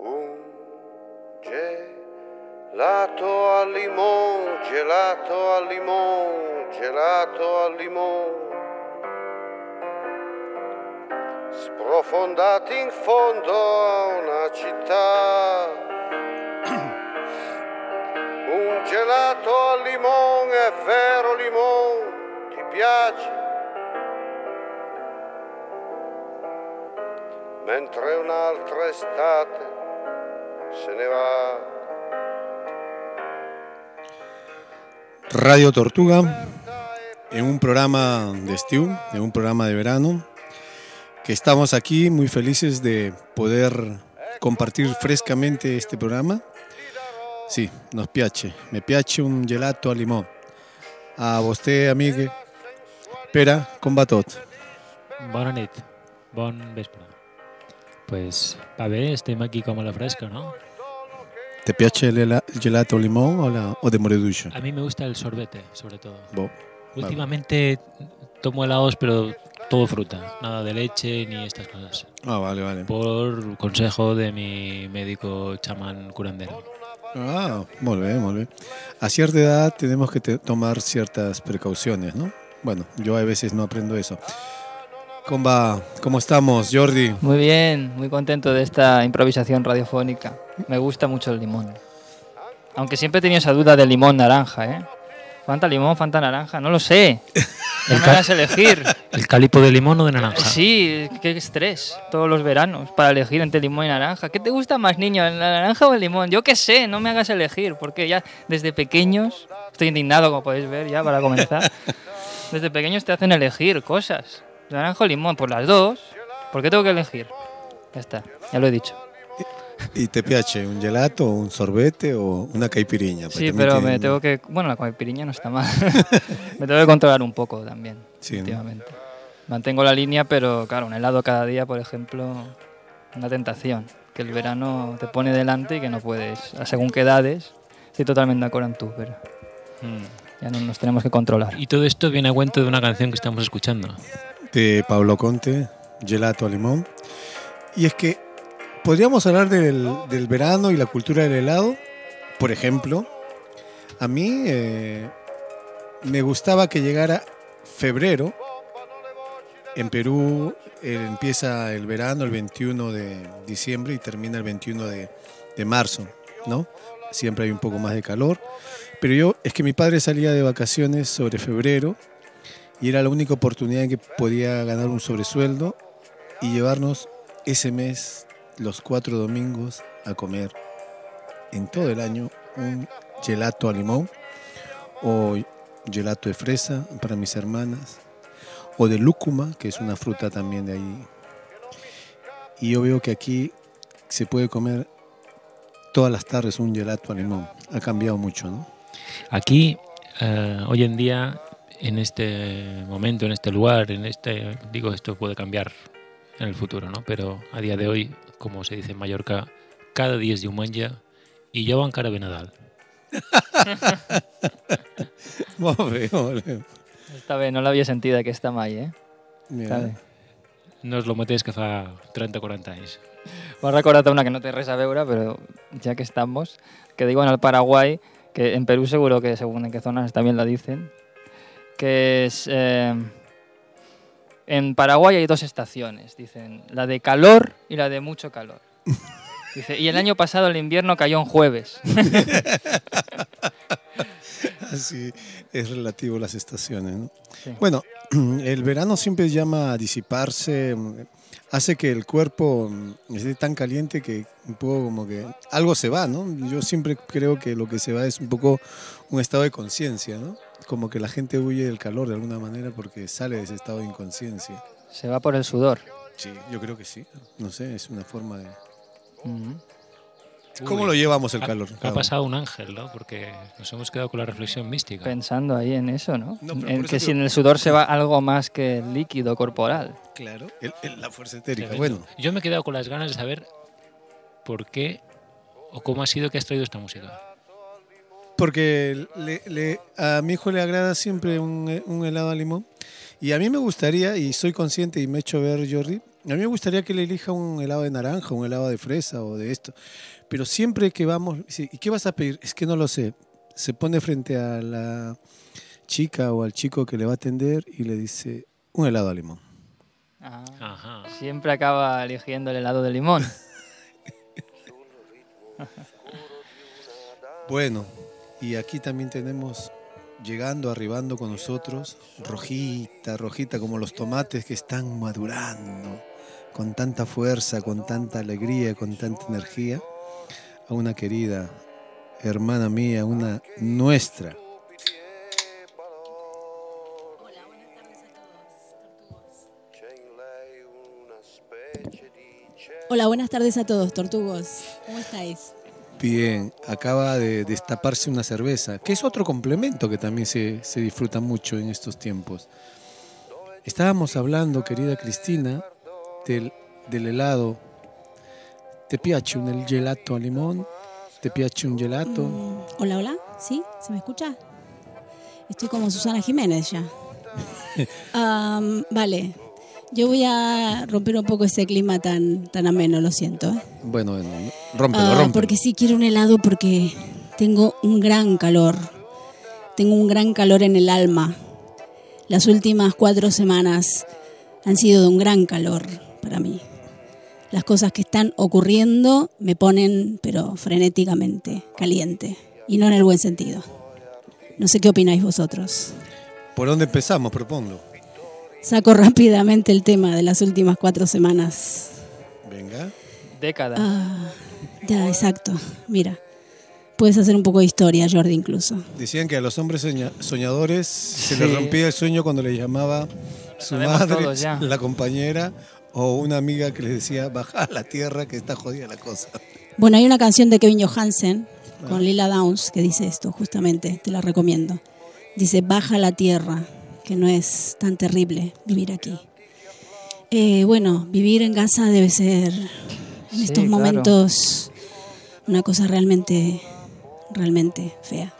Un gelato al limone, gelato al limone, gelato al limone. Sprofondati in fondo a una città. Un gelato al limone, è vero limone, ti piace? Mentre un'altra estate. Radio Tortuga, en un programa de Stew, en un programa de verano, que estamos aquí muy felices de poder compartir frescamente este programa. Sí, nos piace, me piace un gelato al limón. A vostè, amigue. Pere, com va tot? Bona nit, bon vespre. Pues va bé, estem aquí com a la fresca, ¿no? ¿Te piace el gelato limón o, la, o de moreducho? A mí me gusta el sorbete, sobre todo. Bo, Últimamente tomo helados, pero todo fruta, nada de leche ni estas cosas. Ah, vale, vale. Por consejo de mi médico chamán curandero. Ah, molt bé, molt bé. A cierta edad tenemos que te- tomar ciertas precauciones, ¿no? Bueno, yo a veces no aprendo eso. ¿Cómo va? ¿Cómo estamos, Jordi? Muy bien, muy contento de esta improvisación radiofónica. Me gusta mucho el limón. Aunque siempre he tenido esa duda del limón naranja, ¿eh? ¿Fanta limón, Fanta naranja? No lo sé. No me hagas elegir. ¿El cálipo de limón o de naranja? Sí, qué estrés todos los veranos para elegir entre limón y naranja. ¿Qué te gusta más, niño, la naranja o el limón? Yo qué sé, no me hagas elegir, porque ya desde pequeños, estoy indignado como podéis ver ya para comenzar, desde pequeños te hacen elegir cosas. Naranja o limón, pues las dos. ¿Por qué tengo que elegir? Ya está, ya lo he dicho. ¿Y te piace un gelato, un sorbete o una caipiriña? Sí, pero me tengo que... Bueno, la caipirinha no está mal. me tengo que controlar un poco también, Sí, ¿no? últimamente. Mantengo la línea, pero claro, un helado cada día, por ejemplo, una tentación. Que el verano te pone delante y que no puedes, a según qué edades. Estoy totalmente de acuerdo en tú, pero Mm. ya no nos tenemos que controlar. Y todo esto viene a cuento de una canción que estamos escuchando. De Pablo Conte, gelato al limón. Y es que podríamos hablar del, del verano y la cultura del helado. Por ejemplo, a mí eh, me gustaba que llegara febrero. En Perú eh, empieza el verano el 21 de diciembre y termina el 21 de, de marzo, ¿no? Siempre hay un poco más de calor. Pero yo, es que mi padre salía de vacaciones sobre febrero y era la única oportunidad en que podía ganar un sobresueldo y llevarnos ese mes, los cuatro domingos, a comer en todo el año un gelato a limón o gelato de fresa para mis hermanas o de lúcuma, que es una fruta también de ahí. Y yo veo que aquí se puede comer todas las tardes un gelato a limón. Ha cambiado mucho, ¿no? Aquí, eh, hoy en día, en este momento, en este lugar, en este, digo, esto puede cambiar en el futuro, ¿no? Pero a día de hoy, como se dice en Mallorca, cada día es diumenge y yo van cara de Nadal. Molt bé, molt bé. Esta vez no l'havia sentida aquesta mai, eh? Mira. Està bé. No és el mateix que fa 30 o 40 anys. M'ha recordat una que no té res a veure, pero ya que estamos, que digo en el Paraguay, que en Perú seguro que según en qué zonas también la dicen, que es... eh, en Paraguay hay dos estaciones, dicen, la de calor y la de mucho calor. Dice, y el año pasado el invierno cayó en jueves. Así es relativo a las estaciones. ¿no? Sí. Bueno, el verano siempre llama a disiparse, hace que el cuerpo mm, esté tan caliente que un poco como que algo se va, ¿no? Yo siempre creo que lo que se va es un poco un estado de conciencia, ¿no? Como que la gente huye del calor de alguna manera porque sale de ese estado de inconsciencia. Se va por el sudor. Sí, yo creo que sí. No sé, es una forma de... Ujú. ¿Cómo Uy, lo llevamos el ha- calor? Ha, pasado un ángel, ¿no? Porque nos hemos quedado con la reflexión mística. Pensando ahí en eso, ¿no? No, en eso que si en el sudor se va algo más que el líquido corporal. Claro, el- el- la fuerza etérica. Bueno, Yo me he quedado con las ganas de saber por qué o cómo ha sido que has traído esta música. Porque le- le- a mi hijo le agrada siempre un, un helado a limón. Y a mí me gustaría, y soy consciente y me he hecho ver, Jordi, A mí me gustaría que le elija un helado de naranja, un helado de fresa o de esto. Pero siempre que vamos, dice, ¿y qué vas a pedir? Es que no lo sé. Se pone frente a la chica o al chico que le va a atender y le dice, un helado de limón. Ah, Ajá. siempre acaba eligiendo el helado de limón. Bueno, y aquí también tenemos, llegando, arribando con nosotros, rojita, rojita, como los tomates que están madurando, con tanta fuerza, con tanta alegría, con tanta energía, a una querida hermana mía, una nuestra. Hola, buenas tardes a todos, tortugos. ¿Cómo estáis? Bien, acaba de destaparse una cerveza, que es otro complemento que también se, se disfruta mucho en estos tiempos. Estábamos hablando, querida Cristina, del, del helado. ¿Te piace un gelato a limón? ¿Te piace un gelato? Mm, hola, hola. ¿Sí? ¿Se me escucha? Estoy como Susana Jiménez ya. Vale. Yo voy a romper un poco ese clima tan, tan ameno, lo siento. ¿eh? Bueno, bueno, rómpelo, Ah, rómpelo. porque sí quiero un helado porque tengo un gran calor. Tengo un gran calor en el alma. Las últimas cuatro semanas han sido de un gran calor para mí. Las cosas que están ocurriendo me ponen, pero frenéticamente, caliente. Y no en el buen sentido. No sé qué opináis vosotros. ¿Por dónde empezamos? Propongo. Saco rápidamente el tema de las últimas cuatro semanas. Venga. Década. Ah, ya, exacto. Mira, puedes hacer un poco de historia, Jordi, incluso. Decían que a los hombres soña- soñadores se Sí. les rompía el sueño cuando les llamaba su madre, ya. la compañera o una amiga que les decía, baja a la tierra que está jodida la cosa. Bueno, hay una canción de Kevin Johansen con Lila Downs que dice esto, justamente, te la recomiendo. Dice, baja a la tierra, que no es tan terrible vivir aquí. Eh, bueno, vivir en Gaza debe ser en Sí, estos claro. momentos una cosa realmente, realmente fea.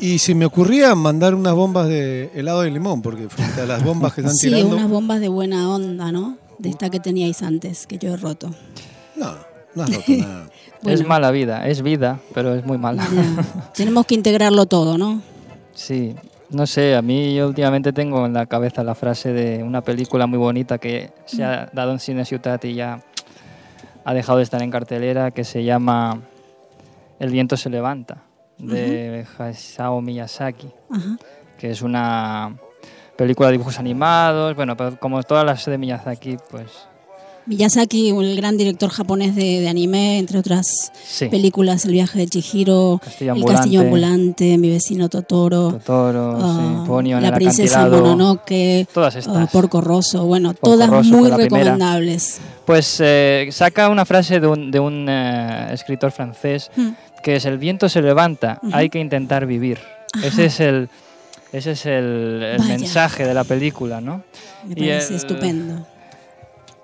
Y se me ocurría mandar unas bombas de helado de limón, porque frente a las bombas que están Sí, tirando... unas bombas de buena onda, ¿no? De esta que teníais antes, que yo he roto. No, no has roto nada. Es Bueno, mala vida, es vida, pero es muy mala. ya. Tenemos que integrarlo todo, ¿no? Sí, no sé, a mí yo últimamente tengo en la cabeza la frase de una película muy bonita que se ha dado en Cine Ciutat y ya ha dejado de estar en cartelera, que se llama El viento se levanta, de Hayao Miyazaki, que es una película de dibujos animados, bueno, pero como todas las de Miyazaki, pues Miyazaki, el gran director japonés de, de anime, entre otras sí, películas, El viaje de Chihiro, Castillo El castillo ambulante, Mi vecino Totoro, Totoro, sí, Ponyo en La princesa Mononoke, todas ah, estas. Porco Rosso, bueno, Porco todas Rosso muy primera. recomendables. Pues eh, saca una frase de un, de un eh, escritor francés Hmm. que es el viento se levanta, hay que intentar vivir. Ajá. Ese es el, ese es el, mensaje de la película, ¿no? Me Y parece el- estupendo.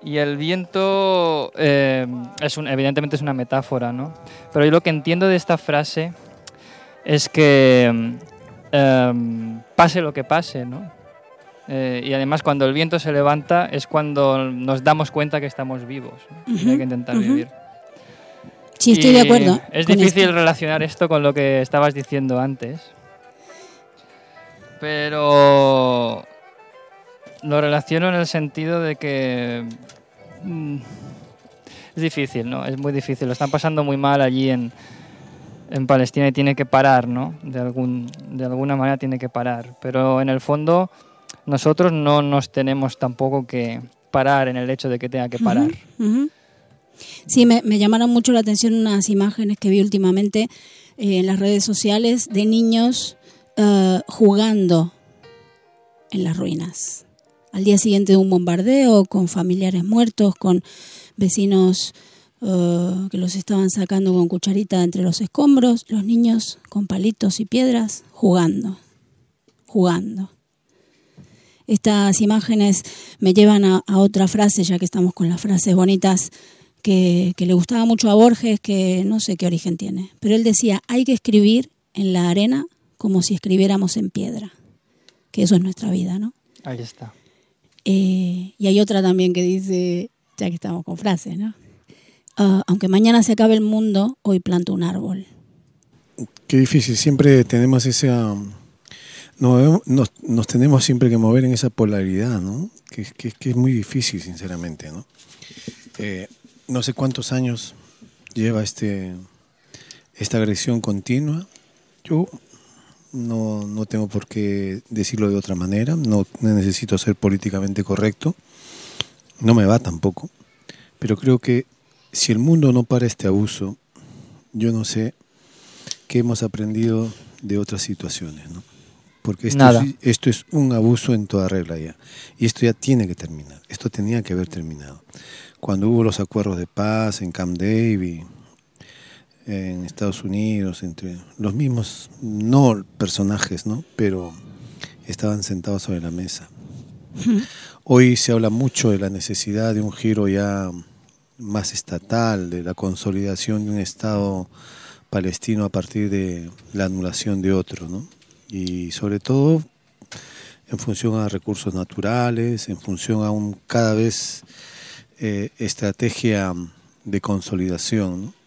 Y el viento, eh, es un, evidentemente es una metáfora, ¿no? Pero yo lo que entiendo de esta frase es que em, pase lo que pase, ¿no? Eh, y además cuando el viento se levanta es cuando nos damos cuenta que estamos vivos ¿no? y hay que intentar vivir. Sí, estoy de acuerdo. Es difícil esto. relacionar esto con lo que estabas diciendo antes. Pero lo relaciono en el sentido de que mm, es difícil, ¿no? Es muy difícil. Lo están pasando muy mal allí en, en Palestina y tiene que parar, ¿no? De, algún, de alguna manera tiene que parar. Pero en el fondo nosotros no nos tenemos tampoco que parar en el hecho de que tenga que parar. Sí, me, me llamaron mucho la atención unas imágenes que vi últimamente eh, en las redes sociales de niños eh, jugando en las ruinas. Al día siguiente de un bombardeo, con familiares muertos, con vecinos eh, que los estaban sacando con cucharita entre los escombros, los niños con palitos y piedras jugando, jugando. Estas imágenes me llevan a, otra frase, ya que estamos con las frases bonitas, que, que le gustaba mucho a Borges, que no sé qué origen tiene, pero él decía, hay que escribir en la arena como si escribiéramos en piedra, que eso es nuestra vida, ¿no? Ahí está. Eh, y hay otra también que dice, ya que estamos con frases, ¿no? Ah, aunque mañana se acabe el mundo, hoy planto un árbol. Qué difícil, siempre tenemos esa... No, nos, nos tenemos siempre que mover en esa polaridad, ¿no? Que, que- que es muy difícil, sinceramente, ¿no? Eh, no sé cuántos años lleva este, esta agresión continua. Yo no, no tengo por qué decirlo de otra manera, no necesito ser políticamente correcto, no me va tampoco, pero creo que si el mundo no para este abuso, yo no sé qué hemos aprendido de otras situaciones, ¿no? Porque esto, es, esto es un abuso en toda regla ya, y esto ya tiene que terminar, esto tenía que haber terminado. Cuando hubo los acuerdos de paz en Camp David, en Estados Unidos, entre los mismos, no personajes, ¿no? Pero estaban sentados sobre la mesa. Hoy se habla mucho de la necesidad de un giro ya más estatal, de la consolidación de un Estado palestino a partir de la anulación de otro, ¿no? Y sobre todo en función a recursos naturales, en función a un cada vez eh, estrategia de consolidación. ¿no?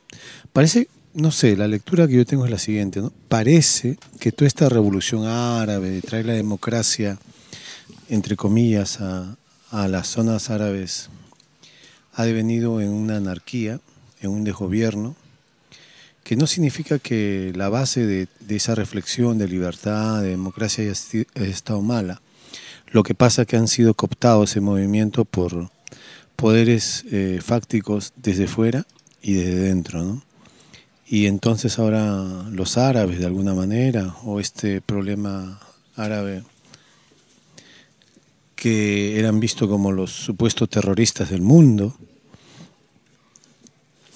Parece, no sé, la lectura que yo tengo es la siguiente, ¿no? Parece que toda esta revolución árabe de traer la democracia, entre comillas, a, a las zonas árabes, ha devenido en una anarquía, en un desgobierno, que no significa que la base de, esa reflexión de libertad, de democracia haya estado mala. Lo que pasa es que han sido cooptados ese movimiento por poderes eh, fácticos desde fuera y desde dentro, ¿no? Y entonces ahora los árabes, de alguna manera, o este problema árabe que eran vistos como los supuestos terroristas del mundo,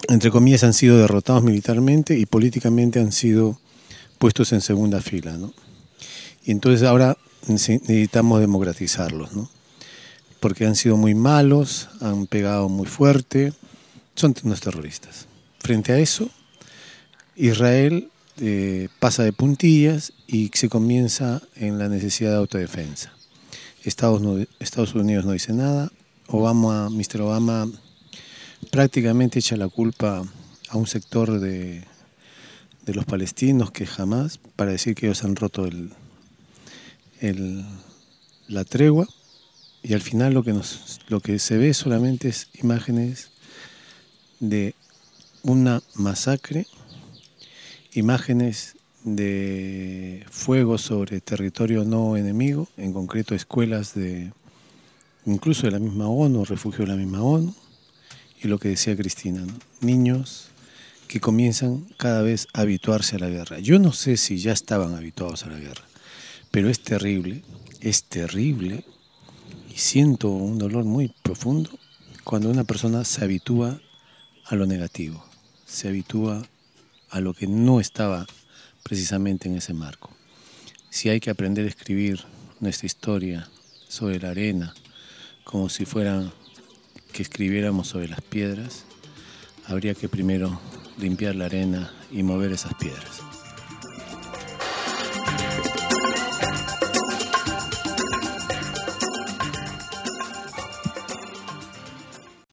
entre comillas, han sido derrotados militarmente y políticamente han sido puestos en segunda fila, ¿no? Y entonces ahora nece- necesitamos democratizarlos, ¿no? Porque han sido muy malos, han pegado muy fuerte, son unos terroristas. Frente a eso, Israel eh, pasa de puntillas y se comienza en la necesidad de autodefensa. Estados, Unidos no dice nada, Obama, Mr. Obama prácticamente echa la culpa a un sector de, de los palestinos que jamás, para decir que ellos han roto el, el- la tregua, y al final lo que, nos, lo que se ve solamente es imágenes de una masacre, imágenes de fuego sobre territorio no enemigo, en concreto escuelas de incluso de la misma ONU, refugio de la misma ONU, y lo que decía Cristina, niños que comienzan cada vez a habituarse a la guerra. Yo no sé si ya estaban habituados a la guerra, pero es terrible, es terrible, y siento un dolor muy profundo cuando una persona se habitúa a lo negativo, se habitúa a lo que no estaba precisamente en ese marco. Si hay que aprender a escribir nuestra historia sobre la arena, como si fuera que escribiéramos sobre las piedras, habría que primero limpiar la arena y mover esas piedras.